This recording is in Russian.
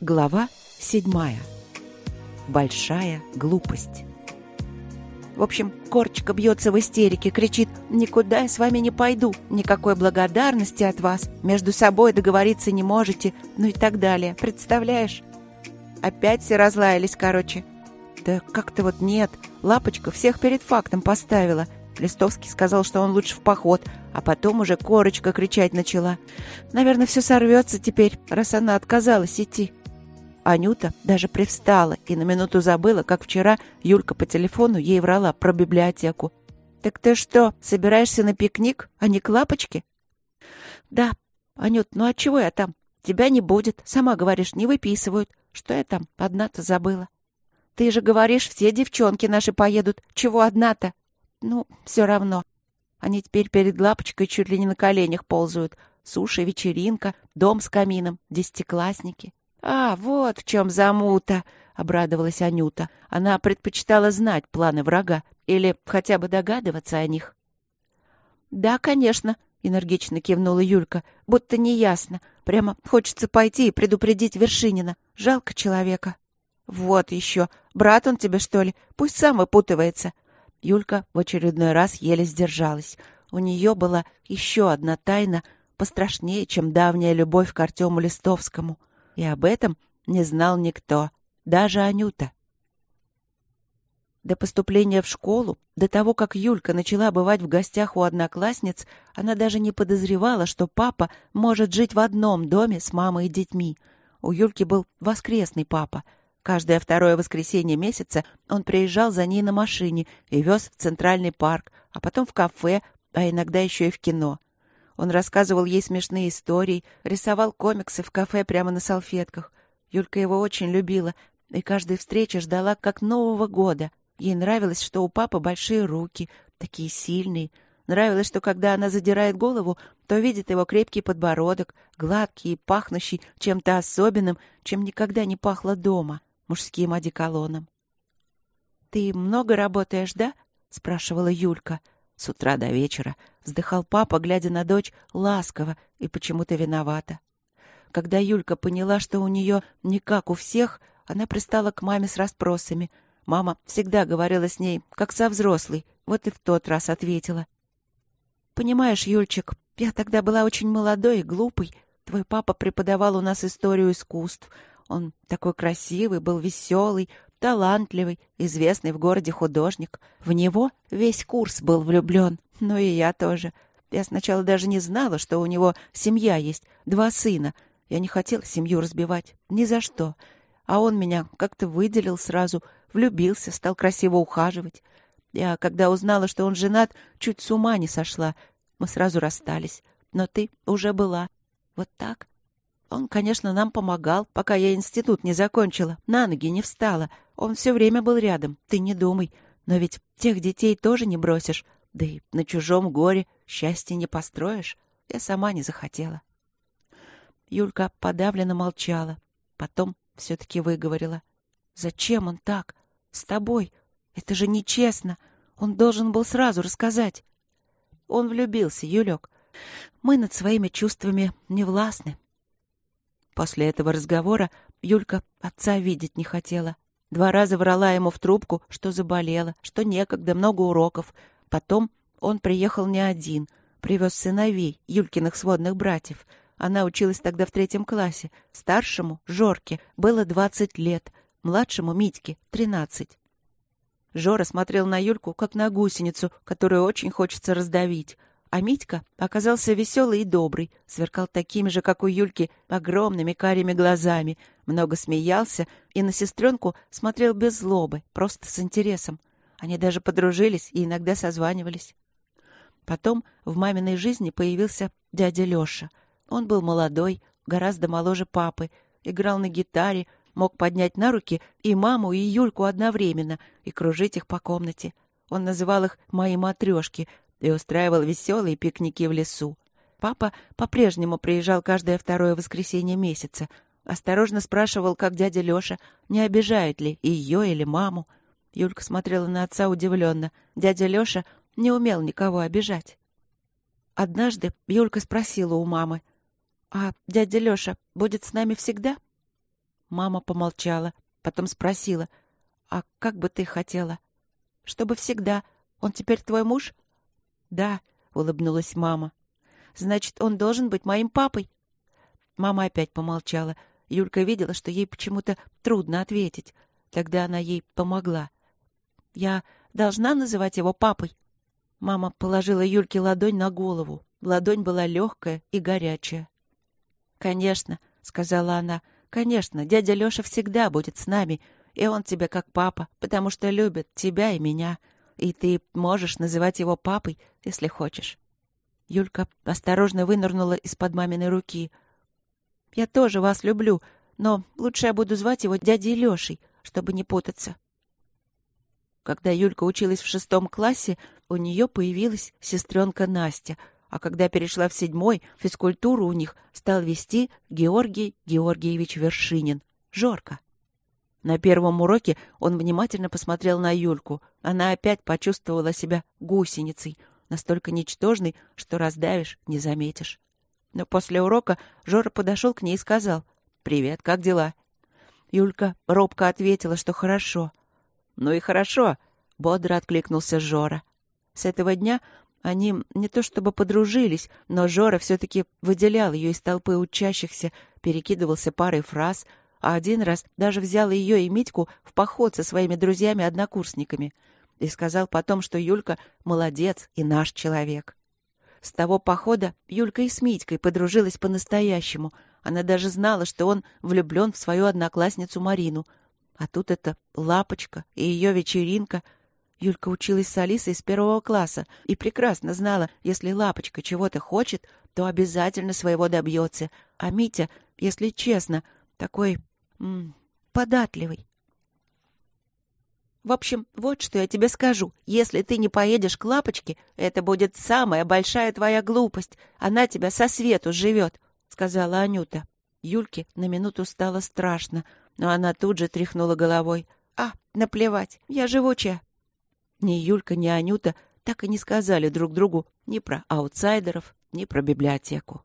Глава седьмая. Большая глупость. В общем, Корочка бьется в истерике, кричит «Никуда я с вами не пойду, никакой благодарности от вас, между собой договориться не можете», ну и так далее. Представляешь? Опять все разлаялись, короче. Да как-то вот нет. Лапочка всех перед фактом поставила. Листовский сказал, что он лучше в поход, а потом уже Корочка кричать начала. Наверное, все сорвется теперь, раз она отказалась идти. Анюта даже привстала и на минуту забыла, как вчера Юлька по телефону ей врала про библиотеку. «Так ты что, собираешься на пикник, а не к лапочке?» «Да. Анют, ну а чего я там? Тебя не будет. Сама говоришь, не выписывают. Что я там? Одна-то забыла». «Ты же говоришь, все девчонки наши поедут. Чего одна-то?» «Ну, все равно. Они теперь перед лапочкой чуть ли не на коленях ползают. Суши, вечеринка, дом с камином, десятиклассники. «А, вот в чем замута!» — обрадовалась Анюта. Она предпочитала знать планы врага или хотя бы догадываться о них. «Да, конечно», — энергично кивнула Юлька, — «будто неясно. Прямо хочется пойти и предупредить Вершинина. Жалко человека». «Вот еще. Брат он тебе, что ли? Пусть сам выпутывается». Юлька в очередной раз еле сдержалась. У нее была еще одна тайна, пострашнее, чем давняя любовь к Артему Листовскому — и об этом не знал никто, даже Анюта. До поступления в школу, до того, как Юлька начала бывать в гостях у одноклассниц, она даже не подозревала, что папа может жить в одном доме с мамой и детьми. У Юльки был воскресный папа. Каждое второе воскресенье месяца он приезжал за ней на машине и вез в Центральный парк, а потом в кафе, а иногда еще и в кино. Он рассказывал ей смешные истории, рисовал комиксы в кафе прямо на салфетках. Юлька его очень любила и каждой встречи ждала как Нового года. Ей нравилось, что у папы большие руки, такие сильные. Нравилось, что когда она задирает голову, то видит его крепкий подбородок, гладкий и пахнущий чем-то особенным, чем никогда не пахло дома, мужским одеколоном. «Ты много работаешь, да?» — спрашивала Юлька. — с утра до вечера вздыхал папа, глядя на дочь ласково и почему-то виновата. Когда Юлька поняла, что у нее не как у всех, она пристала к маме с расспросами. Мама всегда говорила с ней, как со взрослой, вот и в тот раз ответила. «Понимаешь, Юльчик, я тогда была очень молодой и глупой. Твой папа преподавал у нас историю искусств. Он такой красивый, был веселый, талантливый, известный в городе художник. В него весь курс был влюблен, ну и я тоже. Я сначала даже не знала, что у него семья есть, два сына. Я не хотела семью разбивать, ни за что. А он меня как-то выделил сразу, влюбился, стал красиво ухаживать. Я, когда узнала, что он женат, чуть с ума не сошла. Мы сразу расстались. Но ты уже была. Вот так. Он, конечно, нам помогал, пока я институт не закончила, на ноги не встала. Он все время был рядом, ты не думай. Но ведь тех детей тоже не бросишь. Да и на чужом горе счастье не построишь. Я сама не захотела. Юлька подавленно молчала. Потом все-таки выговорила. «Зачем он так? С тобой? Это же нечестно. Он должен был сразу рассказать». Он влюбился, Юлек. Мы над своими чувствами не властны. После этого разговора Юлька отца видеть не хотела. Два раза врала ему в трубку, что заболела, что некогда, много уроков. Потом он приехал не один, привез сыновей, Юлькиных сводных братьев. Она училась тогда в третьем классе. Старшему, Жорке, было двадцать лет, младшему, Митьке, тринадцать. Жора смотрел на Юльку, как на гусеницу, которую очень хочется раздавить. А Митька оказался веселый и добрый, сверкал такими же, как у Юльки, огромными карими глазами, много смеялся и на сестренку смотрел без злобы, просто с интересом. Они даже подружились и иногда созванивались. Потом в маминой жизни появился дядя Лёша. Он был молодой, гораздо моложе папы, играл на гитаре, мог поднять на руки и маму, и Юльку одновременно и кружить их по комнате. Он называл их «мои матрешки», и устраивал веселые пикники в лесу. Папа по-прежнему приезжал каждое второе воскресенье месяца, осторожно спрашивал, как дядя Лёша, не обижает ли ее или маму. Юлька смотрела на отца удивленно. Дядя Лёша не умел никого обижать. Однажды Юлька спросила у мамы, «А дядя Лёша будет с нами всегда?» Мама помолчала, потом спросила, «А как бы ты хотела?» «Чтобы всегда. Он теперь твой муж?» «Да», — улыбнулась мама. «Значит, он должен быть моим папой?» Мама опять помолчала. Юлька видела, что ей почему-то трудно ответить. Тогда она ей помогла. «Я должна называть его папой?» Мама положила Юльке ладонь на голову. Ладонь была легкая и горячая. «Конечно», — сказала она, — «конечно, дядя Леша всегда будет с нами, и он тебе как папа, потому что любит тебя и меня, и ты можешь называть его папой, если хочешь». Юлька осторожно вынырнула из-под маминой руки. «Я тоже вас люблю, но лучше я буду звать его дядей Лешей, чтобы не путаться». Когда Юлька училась в шестом классе, у нее появилась сестренка Настя, а когда перешла в седьмой, физкультуру у них стал вести Георгий Георгиевич Вершинин, Жорка. На первом уроке он внимательно посмотрел на Юльку. Она опять почувствовала себя гусеницей, настолько ничтожной, что раздавишь, не заметишь. Но после урока Жора подошел к ней и сказал «Привет, как дела?» Юлька робко ответила, что хорошо. «Ну и хорошо», — бодро откликнулся Жора. С этого дня они не то чтобы подружились, но Жора все-таки выделял ее из толпы учащихся, перекидывался парой фраз, а один раз даже взял ее и Митьку в поход со своими друзьями-однокурсниками и сказал потом, что Юлька молодец и наш человек. С того похода Юлька и с Митькой подружилась по-настоящему. Она даже знала, что он влюблен в свою одноклассницу Марину — а тут это Лапочка и ее вечеринка. Юлька училась с Алисой с первого класса и прекрасно знала, если Лапочка чего-то хочет, то обязательно своего добьется. А Митя, если честно, такой податливый. В общем, вот что я тебе скажу. Если ты не поедешь к Лапочке, это будет самая большая твоя глупость. Она тебя со свету живет, — сказала Анюта. Юльке на минуту стало страшно — но она тут же тряхнула головой. «А, наплевать, я живучая». Ни Юлька, ни Анюта так и не сказали друг другу ни про аутсайдеров, ни про библиотеку.